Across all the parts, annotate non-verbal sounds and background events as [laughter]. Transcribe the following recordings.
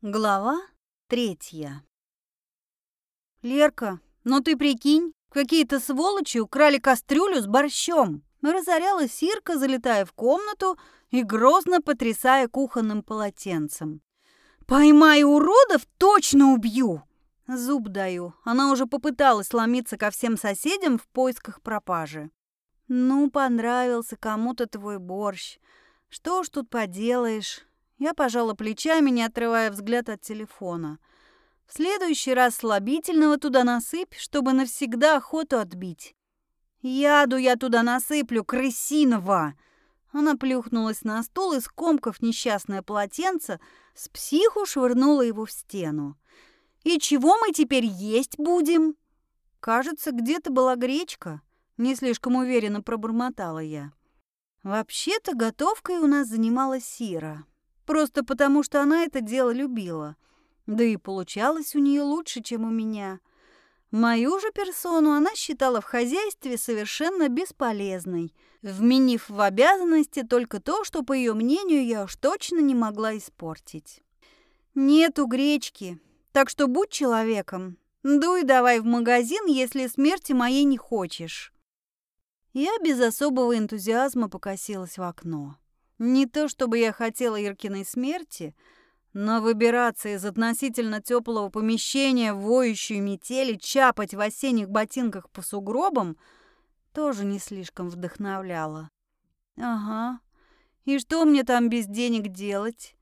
Глава третья. «Лерка, ну ты прикинь, какие-то сволочи украли кастрюлю с борщом!» Разорялась Сирка, залетая в комнату и грозно потрясая кухонным полотенцем. «Поймаю уродов, точно убью!» Зуб даю. Она уже попыталась ломиться ко всем соседям в поисках пропажи. «Ну, понравился кому-то твой борщ. Что ж тут поделаешь?» Я пожала плечами, не отрывая взгляд от телефона. В следующий раз слабительного туда насыпь, чтобы навсегда охоту отбить. Яду я туда насыплю, крысиного. Она плюхнулась на стул и, скомкав несчастное полотенце, с психу швырнула его в стену. «И чего мы теперь есть будем?» «Кажется, где-то была гречка», — не слишком уверенно пробормотала я. «Вообще-то готовкой у нас занималась Сира. Просто потому, что она это дело любила. Да и получалось у нее лучше, чем у меня. Мою же персону она считала в хозяйстве совершенно бесполезной, вменив в обязанности только то, что, по ее мнению, я уж точно не могла испортить. «Нету гречки, так что будь человеком. Дуй давай в магазин, если смерти моей не хочешь». Я без особого энтузиазма покосилась в окно. Не то чтобы я хотела Иркиной смерти, но выбираться из относительно теплого помещения в воющую метель и чапать в осенних ботинках по сугробам тоже не слишком вдохновляло. Ага. И что мне там без денег делать?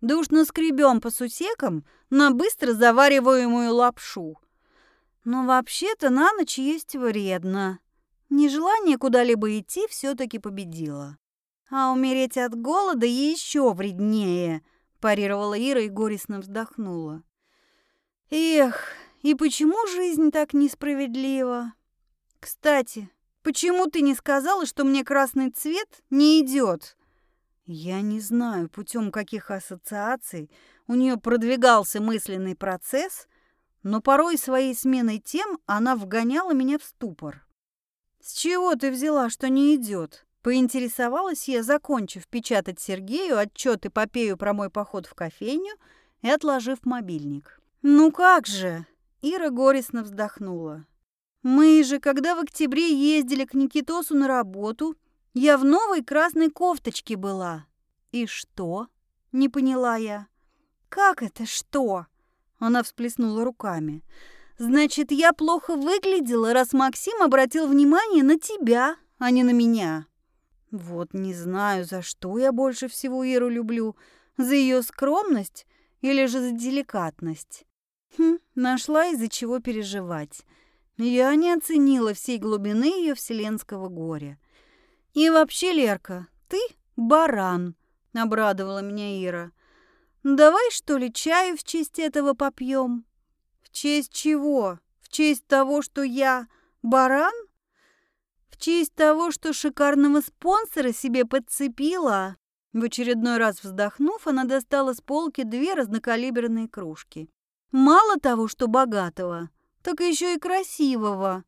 Да уж наскребем по сусекам на быстро завариваемую лапшу. Но вообще-то на ночь есть вредно. Нежелание куда-либо идти все таки победило. А умереть от голода еще вреднее, парировала Ира и горестно вздохнула. Эх, и почему жизнь так несправедлива? Кстати, почему ты не сказала, что мне красный цвет не идет? Я не знаю, путем каких ассоциаций у нее продвигался мысленный процесс, но порой своей сменой тем она вгоняла меня в ступор. С чего ты взяла, что не идет? Поинтересовалась я, закончив печатать Сергею отчет эпопею про мой поход в кофейню и отложив мобильник. «Ну как же!» Ира горестно вздохнула. «Мы же, когда в октябре ездили к Никитосу на работу, я в новой красной кофточке была». «И что?» — не поняла я. «Как это что?» Она всплеснула руками. «Значит, я плохо выглядела, раз Максим обратил внимание на тебя, а не на меня». Вот не знаю, за что я больше всего Иру люблю. За ее скромность или же за деликатность. Хм, нашла из-за чего переживать. Я не оценила всей глубины ее вселенского горя. И вообще, Лерка, ты баран, обрадовала меня Ира. Давай, что ли, чаю в честь этого попьем? В честь чего? В честь того, что я баран? Честь того, что шикарного спонсора себе подцепила. В очередной раз вздохнув, она достала с полки две разнокалиберные кружки. Мало того, что богатого, так еще и красивого.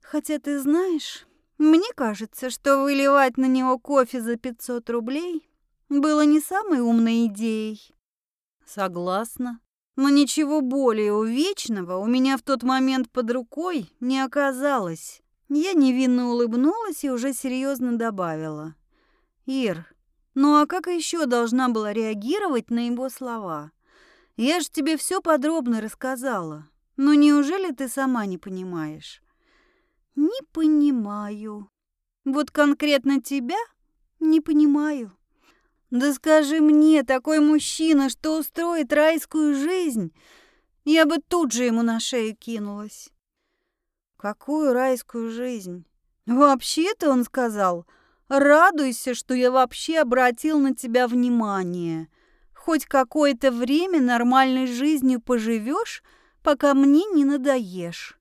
Хотя ты знаешь, мне кажется, что выливать на него кофе за 500 рублей было не самой умной идеей. Согласна. Но ничего более увечного у меня в тот момент под рукой не оказалось. Я невинно улыбнулась и уже серьезно добавила. «Ир, ну а как еще должна была реагировать на его слова? Я же тебе все подробно рассказала. Но неужели ты сама не понимаешь?» «Не понимаю. Вот конкретно тебя не понимаю». «Да скажи мне, такой мужчина, что устроит райскую жизнь, я бы тут же ему на шею кинулась». Какую райскую жизнь? Вообще-то он сказал, радуйся, что я вообще обратил на тебя внимание. Хоть какое-то время нормальной жизнью поживешь, пока мне не надоешь.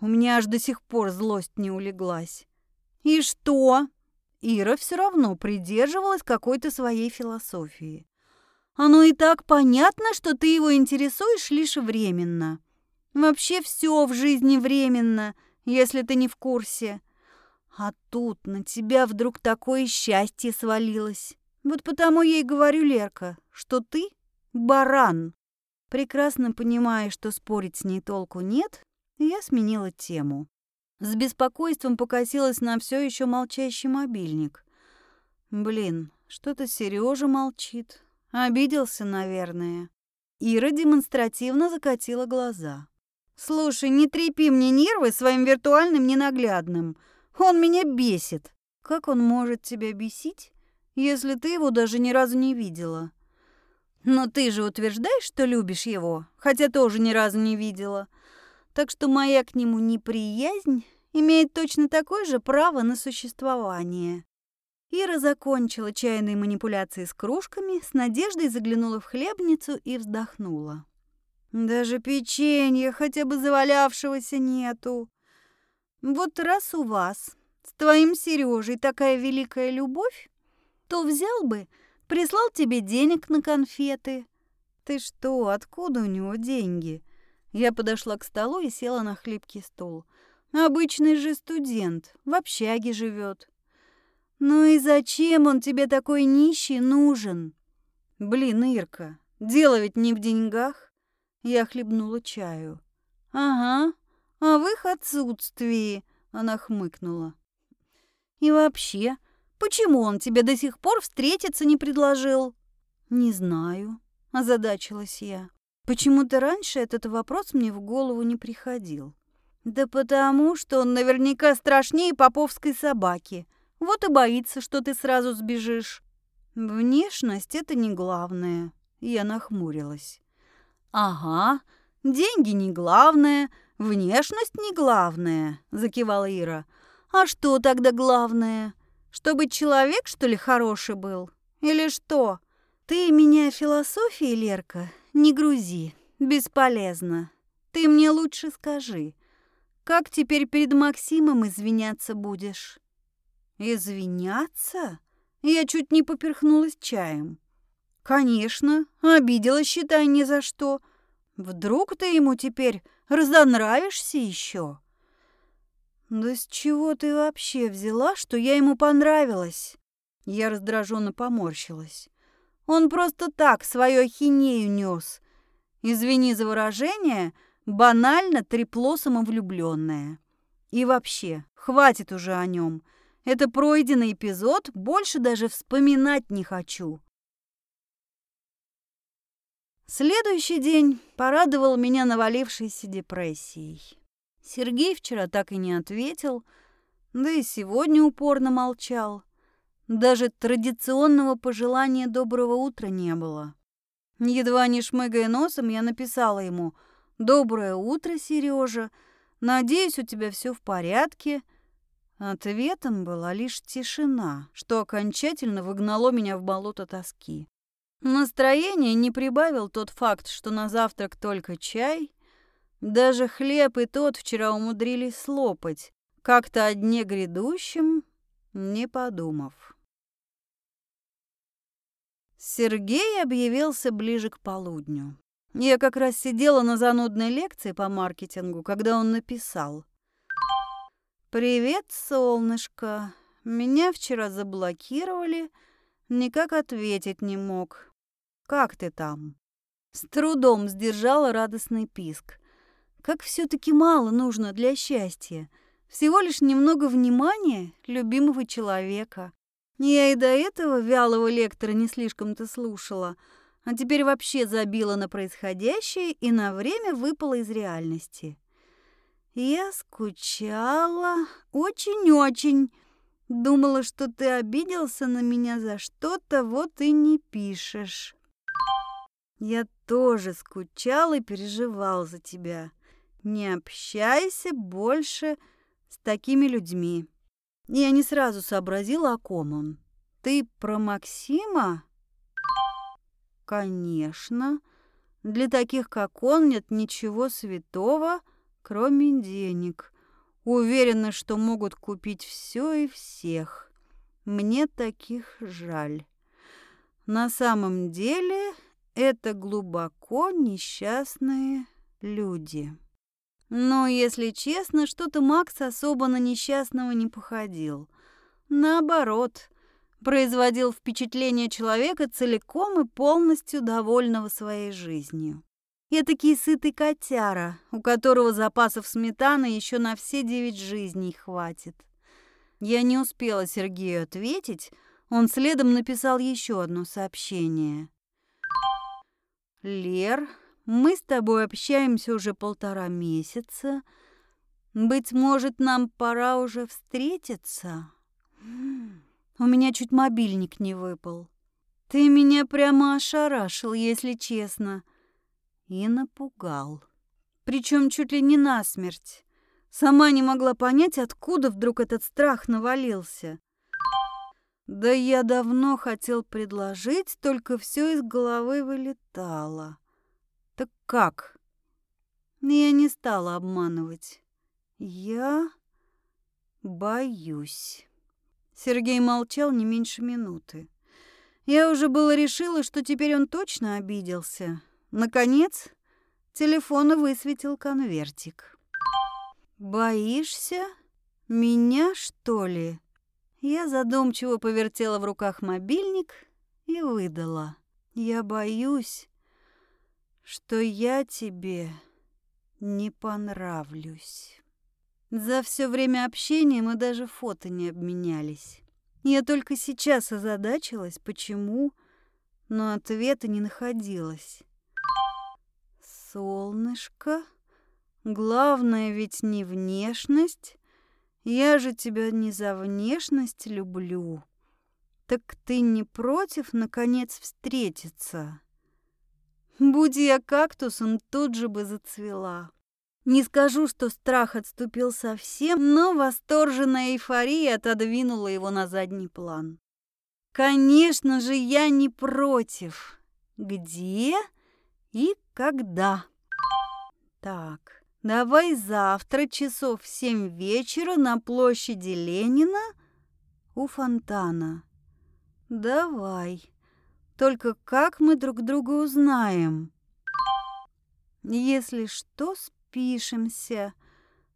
У меня аж до сих пор злость не улеглась. И что? Ира все равно придерживалась какой-то своей философии. Оно и так понятно, что ты его интересуешь лишь временно. Вообще все в жизни временно, если ты не в курсе. А тут на тебя вдруг такое счастье свалилось. Вот потому я и говорю, Лерка, что ты баран. Прекрасно понимая, что спорить с ней толку нет, я сменила тему. С беспокойством покосилась на все еще молчащий мобильник. Блин, что-то Сережа молчит. Обиделся, наверное. Ира демонстративно закатила глаза. «Слушай, не трепи мне нервы своим виртуальным ненаглядным. Он меня бесит». «Как он может тебя бесить, если ты его даже ни разу не видела?» «Но ты же утверждаешь, что любишь его, хотя тоже ни разу не видела. Так что моя к нему неприязнь имеет точно такое же право на существование». Ира закончила чайные манипуляции с кружками, с надеждой заглянула в хлебницу и вздохнула. Даже печенья хотя бы завалявшегося нету. Вот раз у вас с твоим Сережей такая великая любовь, то взял бы, прислал тебе денег на конфеты. Ты что, откуда у него деньги? Я подошла к столу и села на хлипкий стул. Обычный же студент, в общаге живет. Ну и зачем он тебе такой нищий нужен? Блин, Ирка, дело ведь не в деньгах. Я хлебнула чаю. «Ага, а в их отсутствии», — она хмыкнула. «И вообще, почему он тебе до сих пор встретиться не предложил?» «Не знаю», — озадачилась я. Почему-то раньше этот вопрос мне в голову не приходил. «Да потому, что он наверняка страшнее поповской собаки. Вот и боится, что ты сразу сбежишь». «Внешность — это не главное», — я нахмурилась. «Ага, деньги не главное, внешность не главное», — закивала Ира. «А что тогда главное? Чтобы человек, что ли, хороший был? Или что? Ты меня философией, Лерка, не грузи, бесполезно. Ты мне лучше скажи, как теперь перед Максимом извиняться будешь?» «Извиняться?» Я чуть не поперхнулась чаем. Конечно, обиделась, считай, ни за что. Вдруг ты ему теперь разонравишься еще? Да с чего ты вообще взяла, что я ему понравилась? Я раздраженно поморщилась. Он просто так свою ахинею нес. Извини за выражение, банально трепло самовлюбленное. И вообще, хватит уже о нем. Это пройденный эпизод, больше даже вспоминать не хочу. Следующий день порадовал меня навалившейся депрессией. Сергей вчера так и не ответил, да и сегодня упорно молчал. Даже традиционного пожелания доброго утра не было. Едва не шмыгая носом, я написала ему «Доброе утро, Сережа. Надеюсь, у тебя все в порядке». Ответом была лишь тишина, что окончательно выгнало меня в болото тоски. Настроение не прибавил тот факт, что на завтрак только чай. Даже хлеб и тот вчера умудрились слопать, как-то о дне грядущем, не подумав. Сергей объявился ближе к полудню. Я как раз сидела на занудной лекции по маркетингу, когда он написал. «Привет, солнышко. Меня вчера заблокировали, никак ответить не мог. Как ты там?» С трудом сдержала радостный писк. Как все-таки мало нужно для счастья. Всего лишь немного внимания любимого человека. Я и до этого вялого лектора не слишком-то слушала, а теперь вообще забила на происходящее и на время выпала из реальности. Я скучала очень-очень. Думала, что ты обиделся на меня за что-то, вот и не пишешь. Я тоже скучал и переживал за тебя. Не общайся больше с такими людьми. Я не сразу сообразила, о ком он. Ты про Максима? Конечно. Для таких, как он, нет ничего святого, кроме денег. Уверена, что могут купить все и всех. Мне таких жаль. На самом деле это глубоко несчастные люди. Но, если честно, что-то Макс особо на несчастного не походил. Наоборот, производил впечатление человека целиком и полностью довольного своей жизнью. Этакий сытый котяра, у которого запасов сметаны еще на все девять жизней хватит. Я не успела Сергею ответить, он следом написал еще одно сообщение. «Лер, мы с тобой общаемся уже полтора месяца. Быть может, нам пора уже встретиться?» У меня чуть мобильник не выпал. Ты меня прямо ошарашил, если честно. И напугал. Причем чуть ли не насмерть. Сама не могла понять, откуда вдруг этот страх навалился. Да я давно хотел предложить, только все из головы вылетало. Так как? Я не стала обманывать. Я боюсь. Сергей молчал не меньше минуты. Я уже было решила, что теперь он точно обиделся. Наконец, телефона высветил конвертик. «Боишься? Меня, что ли?» Я задумчиво повертела в руках мобильник и выдала. «Я боюсь, что я тебе не понравлюсь». За все время общения мы даже фото не обменялись. Я только сейчас озадачилась, почему, но ответа не находилось. Солнышко, главное ведь не внешность. Я же тебя не за внешность люблю. Так ты не против, наконец, встретиться? Будь я кактусом, тут же бы зацвела. Не скажу, что страх отступил совсем, но восторженная эйфория отодвинула его на задний план. Конечно же, я не против. Где и когда? Так, давай завтра часов в семь вечера на площади Ленина у фонтана. Давай. Только как мы друг друга узнаем? Если что, спишемся.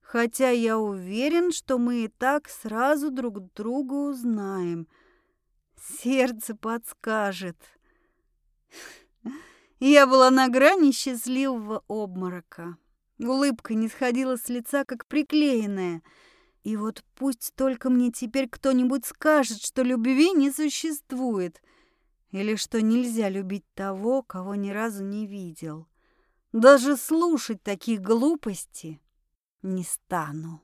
Хотя я уверен, что мы и так сразу друг друга узнаем. Сердце подскажет. Я была на грани счастливого обморока. Улыбка не сходила с лица, как приклеенная. И вот пусть только мне теперь кто-нибудь скажет, что любви не существует, или что нельзя любить того, кого ни разу не видел. Даже слушать такие глупости не стану.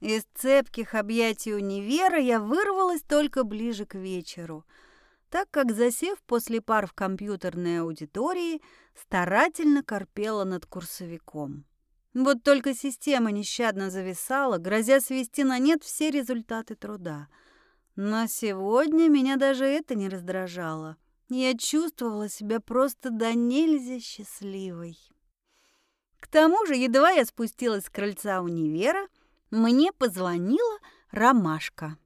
Из цепких объятий универа я вырвалась только ближе к вечеру, так как, засев после пар в компьютерной аудитории, старательно корпела над курсовиком. Вот только система нещадно зависала, грозя свести на нет все результаты труда. Но сегодня меня даже это не раздражало – я чувствовала себя просто до нельзя счастливой. К тому же, едва я спустилась с крыльца универа, мне позвонила Ромашка.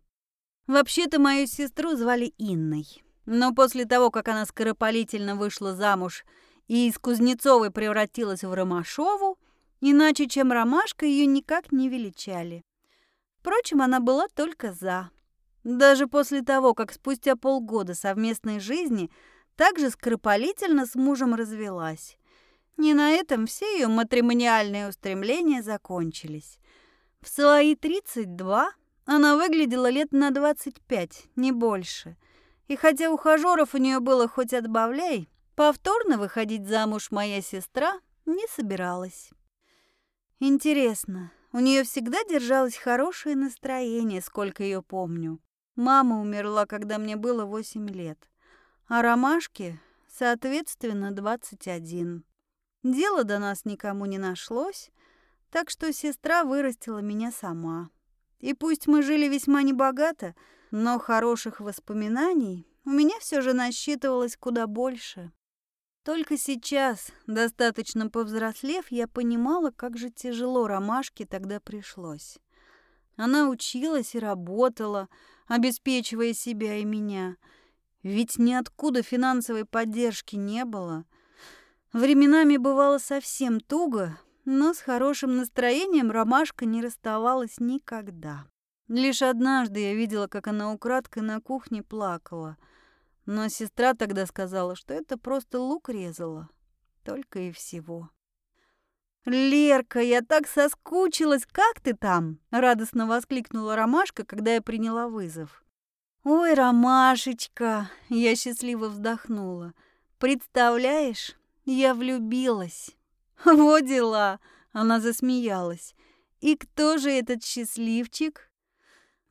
Вообще-то мою сестру звали Инной. Но после того, как она скоропалительно вышла замуж и из Кузнецовой превратилась в Ромашову, иначе чем Ромашка ее никак не величали. Впрочем, она была только «за». Даже после того, как спустя полгода совместной жизни также скоропалительно с мужем развелась. Не на этом все ее матримониальные устремления закончились. В свои 32 она выглядела лет на 25, не больше. И хотя ухажеров у нее было хоть отбавляй, повторно выходить замуж моя сестра не собиралась. Интересно, у нее всегда держалось хорошее настроение, сколько ее помню. Мама умерла, когда мне было восемь лет, а Ромашке, соответственно, двадцать один. Дело до нас никому не нашлось, так что сестра вырастила меня сама. И пусть мы жили весьма небогато, но хороших воспоминаний у меня все же насчитывалось куда больше. Только сейчас, достаточно повзрослев, я понимала, как же тяжело Ромашке тогда пришлось. Она училась и работала, обеспечивая себя и меня. Ведь ниоткуда финансовой поддержки не было. Временами бывало совсем туго, но с хорошим настроением ромашка не расставалась никогда. Лишь однажды я видела, как она украдкой на кухне плакала. Но сестра тогда сказала, что это просто лук резала. Только и всего. «Лерка, я так соскучилась! Как ты там?» – радостно воскликнула Ромашка, когда я приняла вызов. «Ой, Ромашечка!» – я счастливо вздохнула. «Представляешь, я влюбилась!» «Вот дела!» – она засмеялась. «И кто же этот счастливчик?»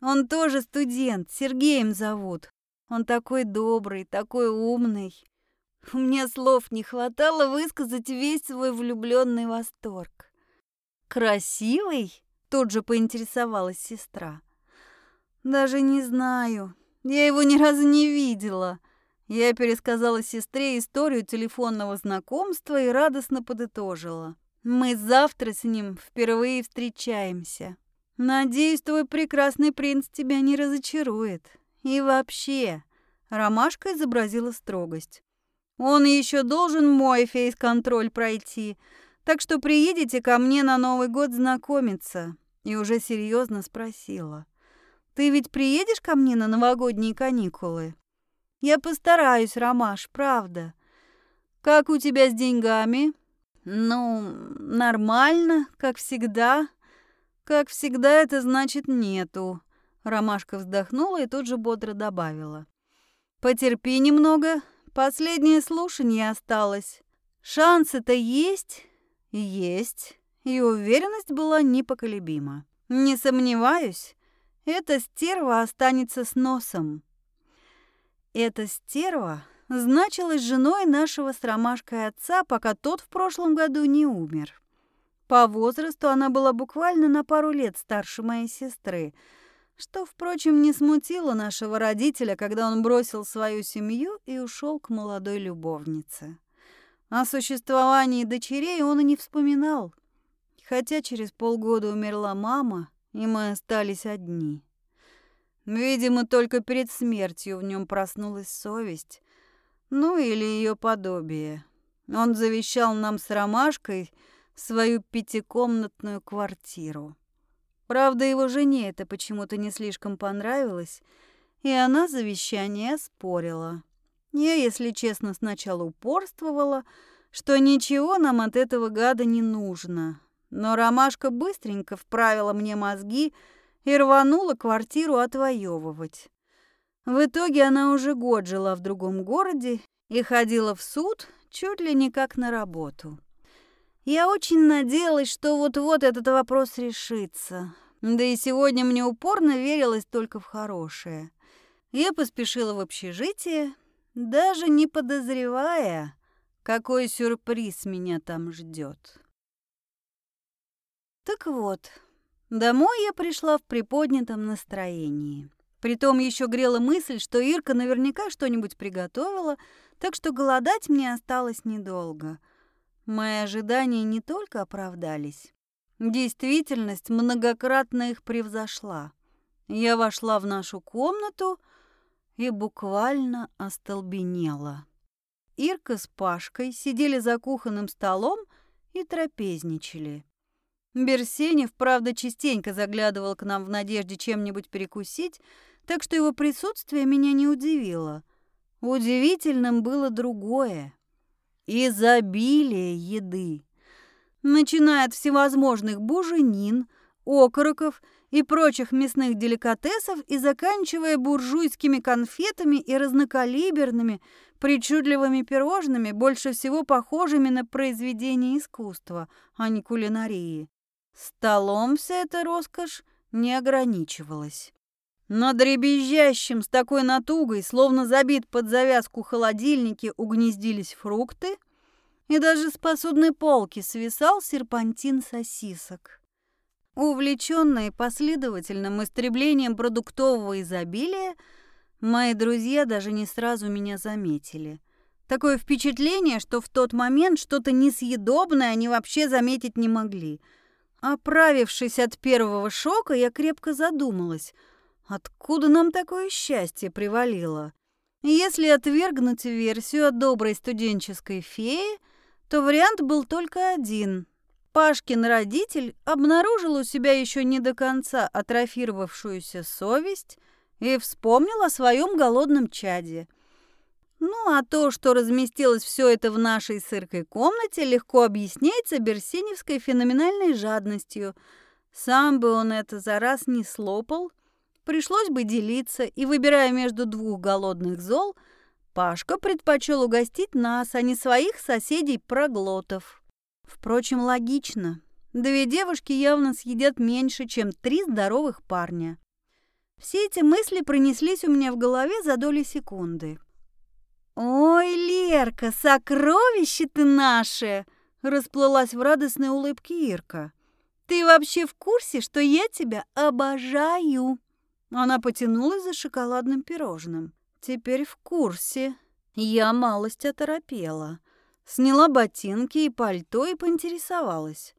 «Он тоже студент, Сергеем зовут. Он такой добрый, такой умный. У меня слов не хватало высказать весь свой влюбленный восторг. «Красивый?» – тут же поинтересовалась сестра. «Даже не знаю. Я его ни разу не видела». Я пересказала сестре историю телефонного знакомства и радостно подытожила. «Мы завтра с ним впервые встречаемся. Надеюсь, твой прекрасный принц тебя не разочарует. И вообще...» Ромашка изобразила строгость. Он еще должен мой фейс-контроль пройти. Так что приедете ко мне на Новый год знакомиться. И уже серьезно спросила. Ты ведь приедешь ко мне на новогодние каникулы? Я постараюсь, Ромаш, правда. Как у тебя с деньгами? Ну, нормально, как всегда. Как всегда, это значит нету. Ромашка вздохнула и тут же бодро добавила. Потерпи немного, Последнее слушание осталось. Шансы-то есть? Есть. И уверенность была непоколебима. Не сомневаюсь, эта стерва останется с носом. Эта стерва значилась женой нашего с Ромашкой отца, пока тот в прошлом году не умер. По возрасту она была буквально на пару лет старше моей сестры – что, впрочем, не смутило нашего родителя, когда он бросил свою семью и ушел к молодой любовнице. О существовании дочерей он и не вспоминал, хотя через полгода умерла мама, и мы остались одни. Видимо, только перед смертью в нем проснулась совесть, ну или ее подобие. Он завещал нам с Ромашкой свою пятикомнатную квартиру. Правда, его жене это почему-то не слишком понравилось, и она завещание оспорила. Я, если честно, сначала упорствовала, что ничего нам от этого гада не нужно. Но Ромашка быстренько вправила мне мозги и рванула квартиру отвоевывать. В итоге она уже год жила в другом городе и ходила в суд чуть ли не как на работу. Я очень надеялась, что вот-вот этот вопрос решится. Да и сегодня мне упорно верилось только в хорошее. Я поспешила в общежитие, даже не подозревая, какой сюрприз меня там ждет. Так вот, домой я пришла в приподнятом настроении. Притом еще грела мысль, что Ирка наверняка что-нибудь приготовила, так что голодать мне осталось недолго. Мои ожидания не только оправдались, Действительность многократно их превзошла. Я вошла в нашу комнату и буквально остолбенела. Ирка с Пашкой сидели за кухонным столом и трапезничали. Берсенев, правда, частенько заглядывал к нам в надежде чем-нибудь перекусить, так что его присутствие меня не удивило. Удивительным было другое — изобилие еды начиная от всевозможных буженин, окороков и прочих мясных деликатесов и заканчивая буржуйскими конфетами и разнокалиберными, причудливыми пирожными, больше всего похожими на произведения искусства, а не кулинарии. Столом вся эта роскошь не ограничивалась. Над дребезжащим с такой натугой, словно забит под завязку холодильники, угнездились фрукты – и даже с посудной полки свисал серпантин сосисок. Увлеченные последовательным истреблением продуктового изобилия, мои друзья даже не сразу меня заметили. Такое впечатление, что в тот момент что-то несъедобное они вообще заметить не могли. Оправившись от первого шока, я крепко задумалась, откуда нам такое счастье привалило. Если отвергнуть версию о доброй студенческой фее – то вариант был только один. Пашкин родитель обнаружил у себя еще не до конца атрофировавшуюся совесть и вспомнил о своем голодном чаде. Ну, а то, что разместилось все это в нашей сыркой комнате, легко объясняется берсеневской феноменальной жадностью. Сам бы он это за раз не слопал, пришлось бы делиться, и, выбирая между двух голодных зол, Пашка предпочел угостить нас, а не своих соседей-проглотов. Впрочем, логично. Две девушки явно съедят меньше, чем три здоровых парня. Все эти мысли пронеслись у меня в голове за доли секунды. «Ой, Лерка, сокровище ты наше!» Расплылась в радостной улыбке Ирка. «Ты вообще в курсе, что я тебя обожаю?» Она потянулась за шоколадным пирожным. «Теперь в курсе». Я малость оторопела. Сняла ботинки и пальто и поинтересовалась.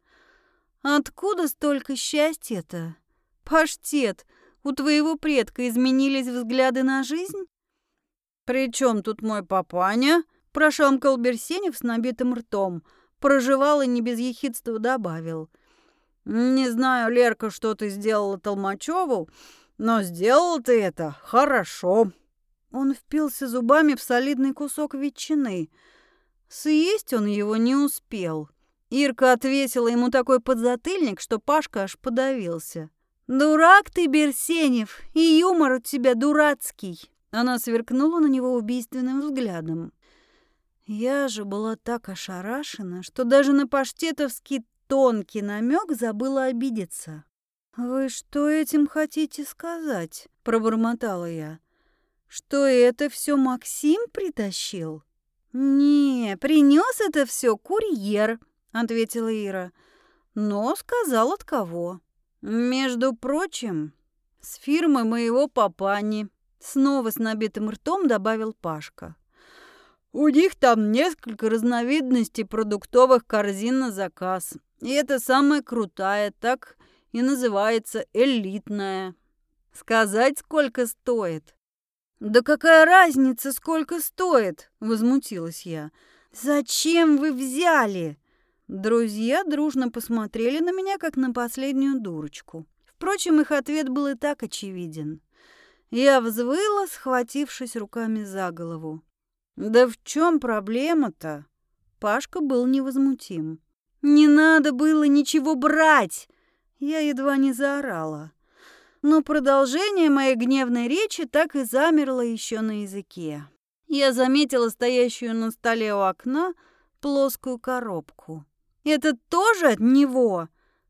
«Откуда столько счастья-то? Паштет, у твоего предка изменились взгляды на жизнь?» «При чем тут мой папаня?» – прошамкал Берсенев с набитым ртом. Проживал и не без ехидства добавил. «Не знаю, Лерка, что ты сделала Толмачеву, но сделал ты это хорошо». Он впился зубами в солидный кусок ветчины – Съесть он его не успел. Ирка отвесила ему такой подзатыльник, что Пашка аж подавился. «Дурак ты, Берсенев, и юмор у тебя дурацкий!» Она сверкнула на него убийственным взглядом. Я же была так ошарашена, что даже на паштетовский тонкий намек забыла обидеться. «Вы что этим хотите сказать?» – пробормотала я. «Что это все Максим притащил?» «Не, принес это все курьер», — ответила Ира. «Но сказал от кого». «Между прочим, с фирмы моего папани», — снова с набитым ртом добавил Пашка. «У них там несколько разновидностей продуктовых корзин на заказ. И это самая крутая, так и называется элитная. Сказать, сколько стоит?» «Да какая разница, сколько стоит?» – возмутилась я. «Зачем вы взяли?» Друзья дружно посмотрели на меня, как на последнюю дурочку. Впрочем, их ответ был и так очевиден. Я взвыла, схватившись руками за голову. «Да в чем проблема-то?» Пашка был невозмутим. «Не надо было ничего брать!» Я едва не заорала но продолжение моей гневной речи так и замерло еще на языке. Я заметила стоящую на столе у окна плоскую коробку. «Это тоже от него?»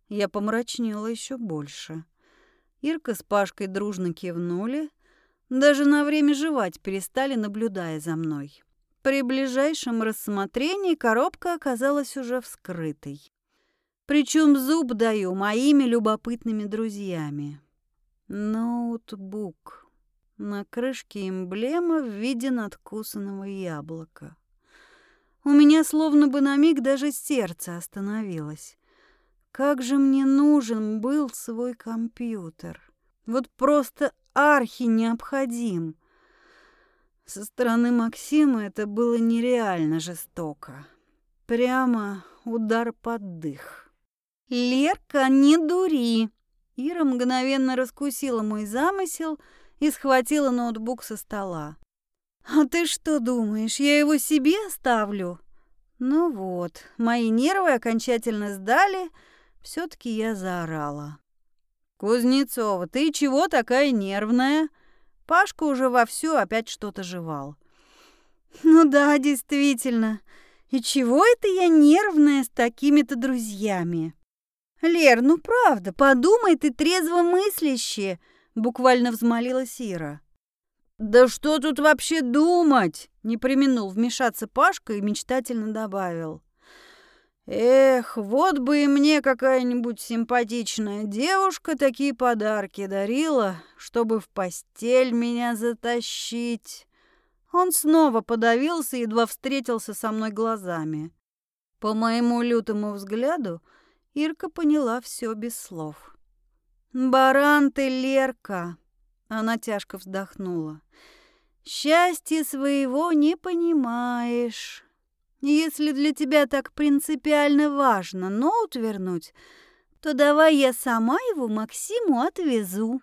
Я помрачнела еще больше. Ирка с Пашкой дружно кивнули, даже на время жевать перестали, наблюдая за мной. При ближайшем рассмотрении коробка оказалась уже вскрытой. Причем зуб даю моими любопытными друзьями. Ноутбук. На крышке эмблема в виде надкусанного яблока. У меня словно бы на миг даже сердце остановилось. Как же мне нужен был свой компьютер. Вот просто архи необходим. Со стороны Максима это было нереально жестоко. Прямо удар под дых. «Лерка, не дури!» Ира мгновенно раскусила мой замысел и схватила ноутбук со стола. «А ты что думаешь, я его себе оставлю?» Ну вот, мои нервы окончательно сдали, все таки я заорала. «Кузнецова, ты чего такая нервная?» Пашка уже вовсю опять что-то жевал. «Ну да, действительно. И чего это я нервная с такими-то друзьями?» «Лер, ну правда, подумай ты трезво мысляще!» — буквально взмолилась Ира. «Да что тут вообще думать?» — не применул вмешаться Пашка и мечтательно добавил. «Эх, вот бы и мне какая-нибудь симпатичная девушка такие подарки дарила, чтобы в постель меня затащить». Он снова подавился, едва встретился со мной глазами. По моему лютому взгляду, Ирка поняла все без слов. «Баран ты, Лерка!» Она тяжко вздохнула. «Счастья своего не понимаешь. Если для тебя так принципиально важно ноут вернуть, то давай я сама его Максиму отвезу».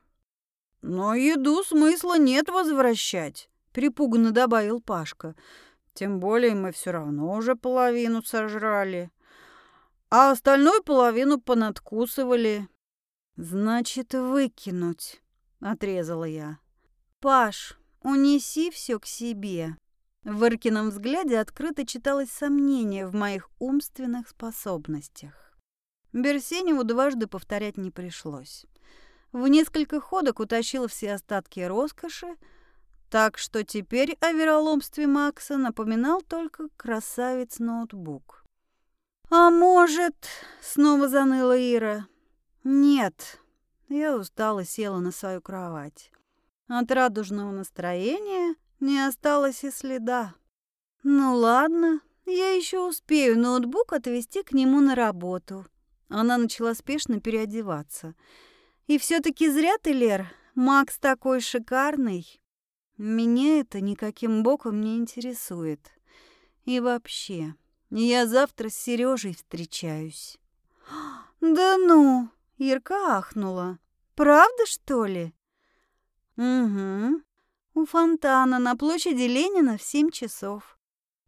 «Но еду смысла нет возвращать», — припуганно добавил Пашка. «Тем более мы все равно уже половину сожрали, а остальную половину понадкусывали». «Значит, выкинуть», — отрезала я. «Паш, унеси все к себе». В Иркином взгляде открыто читалось сомнение в моих умственных способностях. Берсеневу дважды повторять не пришлось. В несколько ходок утащила все остатки роскоши, так что теперь о вероломстве Макса напоминал только красавец-ноутбук. «А может...» — снова заныла Ира. «Нет». Я устала села на свою кровать. От радужного настроения не осталось и следа. «Ну ладно, я еще успею ноутбук отвезти к нему на работу». Она начала спешно переодеваться. «И все-таки зря ты, Лер, Макс такой шикарный. Меня это никаким боком не интересует. И вообще, я завтра с Сережей встречаюсь». «Да ну!» — Ирка ахнула. «Правда, что ли?» «Угу. У фонтана на площади Ленина в семь часов».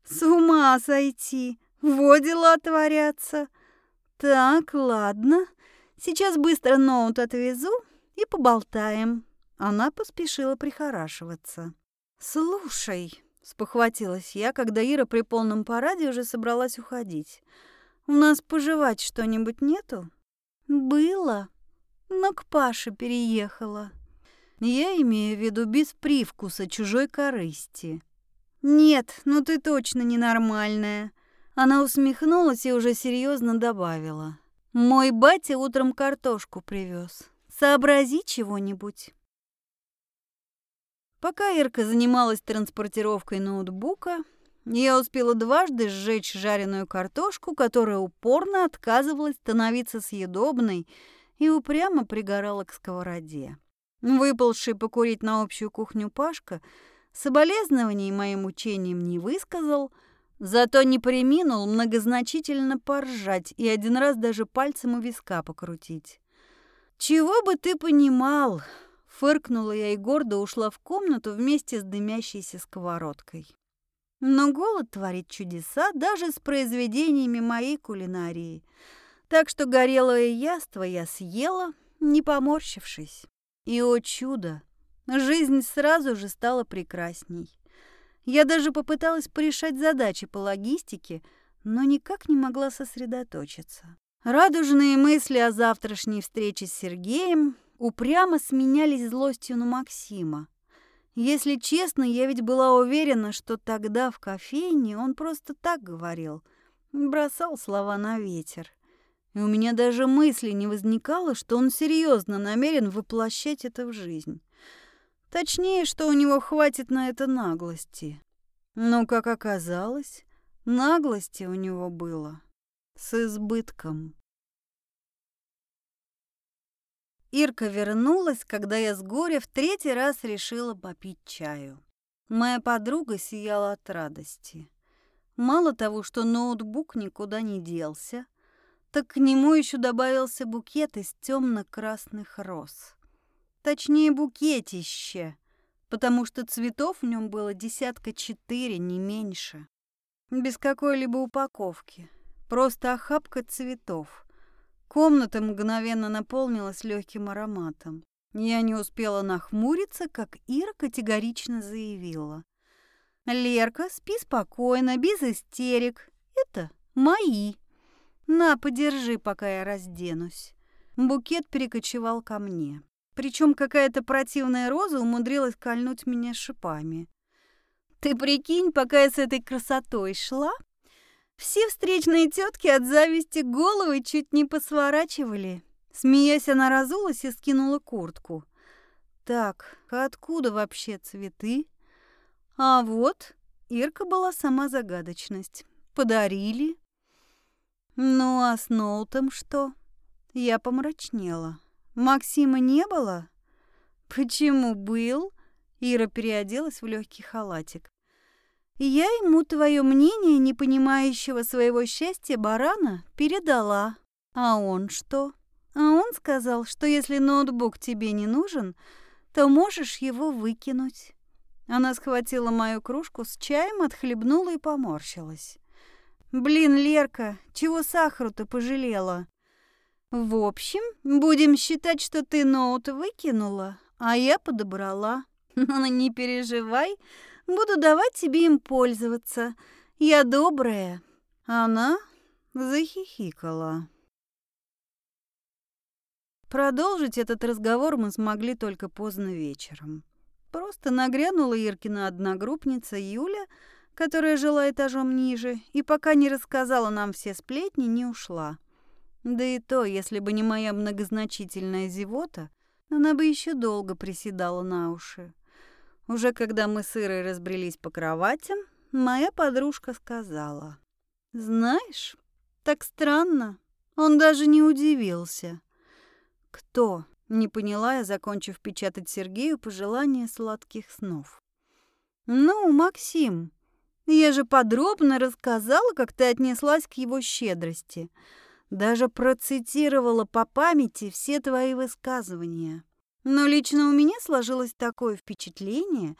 «С ума сойти! Во дела творятся!» «Так, ладно. Сейчас быстро ноут отвезу и поболтаем». Она поспешила прихорашиваться. «Слушай», — спохватилась я, когда Ира при полном параде уже собралась уходить. «У нас пожевать что-нибудь нету?» «Было, но к Паше переехала». Я имею в виду без привкуса чужой корысти. «Нет, ну ты точно ненормальная. Она усмехнулась и уже серьезно добавила. «Мой батя утром картошку привез. Сообрази чего-нибудь». Пока Ирка занималась транспортировкой ноутбука, я успела дважды сжечь жареную картошку, которая упорно отказывалась становиться съедобной и упрямо пригорала к сковороде. Выползший покурить на общую кухню Пашка соболезнований моим учением не высказал – Зато не приминул многозначительно поржать и один раз даже пальцем у виска покрутить. «Чего бы ты понимал?» — фыркнула я и гордо ушла в комнату вместе с дымящейся сковородкой. Но голод творит чудеса даже с произведениями моей кулинарии. Так что горелое яство я съела, не поморщившись. И, о чудо, жизнь сразу же стала прекрасней. Я даже попыталась порешать задачи по логистике, но никак не могла сосредоточиться. Радужные мысли о завтрашней встрече с Сергеем упрямо сменялись злостью на Максима. Если честно, я ведь была уверена, что тогда в кофейне он просто так говорил, бросал слова на ветер. И у меня даже мысли не возникало, что он серьезно намерен воплощать это в жизнь. Точнее, что у него хватит на это наглости. Но, как оказалось, наглости у него было с избытком. Ирка вернулась, когда я с горя в третий раз решила попить чаю. Моя подруга сияла от радости. Мало того, что ноутбук никуда не делся, так к нему еще добавился букет из темно-красных роз. Точнее, букетище, потому что цветов в нем было десятка четыре, не меньше. Без какой-либо упаковки. Просто охапка цветов. Комната мгновенно наполнилась легким ароматом. Я не успела нахмуриться, как Ира категорично заявила. «Лерка, спи спокойно, без истерик. Это мои. На, подержи, пока я разденусь». Букет перекочевал ко мне. Причем какая-то противная роза умудрилась кольнуть меня шипами. Ты прикинь, пока я с этой красотой шла, все встречные тетки от зависти головы чуть не посворачивали. Смеясь, она разулась и скинула куртку. Так, откуда вообще цветы? А вот, Ирка была сама загадочность. Подарили. Ну а с Ноутом что? Я помрачнела. Максима не было? Почему был? Ира переоделась в легкий халатик. Я ему твое мнение, не понимающего своего счастья барана, передала. А он что? А он сказал, что если ноутбук тебе не нужен, то можешь его выкинуть. Она схватила мою кружку с чаем, отхлебнула и поморщилась. «Блин, Лерка, чего сахару-то пожалела?» «В общем, будем считать, что ты ноут выкинула, а я подобрала. [laughs] Но не переживай, буду давать тебе им пользоваться. Я добрая». Она захихикала. Продолжить этот разговор мы смогли только поздно вечером. Просто нагрянула Иркина одногруппница Юля, которая жила этажом ниже, и пока не рассказала нам все сплетни, не ушла. Да и то, если бы не моя многозначительная зевота, она бы еще долго приседала на уши. Уже когда мы с Ирой разбрелись по кроватям, моя подружка сказала. «Знаешь, так странно, он даже не удивился». «Кто?» — не поняла я, закончив печатать Сергею пожелания сладких снов. «Ну, Максим, я же подробно рассказала, как ты отнеслась к его щедрости. Даже процитировала по памяти все твои высказывания. Но лично у меня сложилось такое впечатление,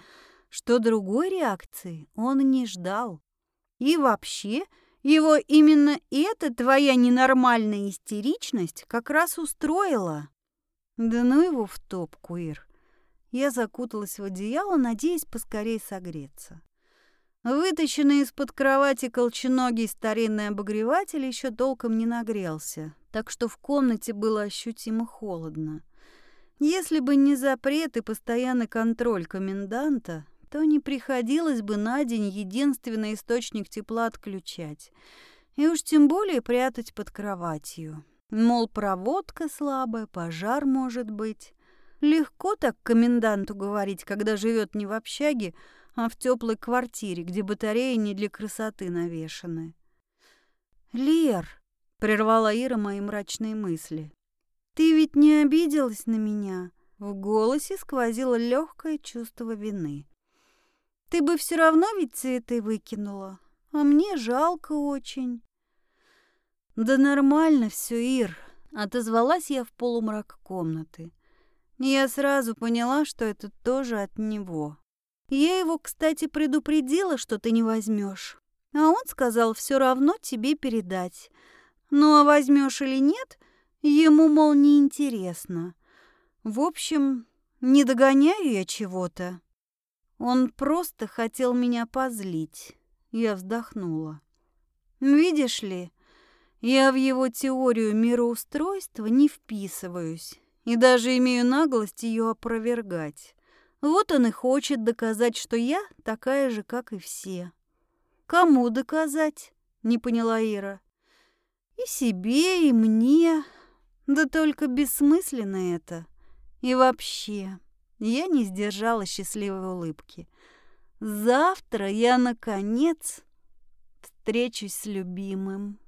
что другой реакции он не ждал. И вообще, его именно эта твоя ненормальная истеричность как раз устроила. Да ну его в топку, Ир. Я закуталась в одеяло, надеясь поскорее согреться. Вытащенный из-под кровати колченогий старинный обогреватель еще толком не нагрелся, так что в комнате было ощутимо холодно. Если бы не запрет и постоянный контроль коменданта, то не приходилось бы на день единственный источник тепла отключать. И уж тем более прятать под кроватью. Мол, проводка слабая, пожар может быть. Легко так коменданту говорить, когда живет не в общаге, а в теплой квартире, где батареи не для красоты навешаны. «Лер», — прервала Ира мои мрачные мысли, — «ты ведь не обиделась на меня?» В голосе сквозило легкое чувство вины. Ты бы все равно ведь цветы выкинула, а мне жалко очень. Да нормально все, Ир, отозвалась я в полумрак комнаты. Я сразу поняла, что это тоже от него. Я его, кстати, предупредила, что ты не возьмешь, а он сказал все равно тебе передать. Ну а возьмешь или нет, ему, мол, неинтересно. В общем, не догоняю я чего-то. Он просто хотел меня позлить. Я вздохнула. Видишь ли, я в его теорию мироустройства не вписываюсь и даже имею наглость ее опровергать. Вот он и хочет доказать, что я такая же, как и все. Кому доказать? Не поняла Ира. И себе, и мне. Да только бессмысленно это. И вообще, я не сдержала счастливой улыбки. Завтра я, наконец, встречусь с любимым.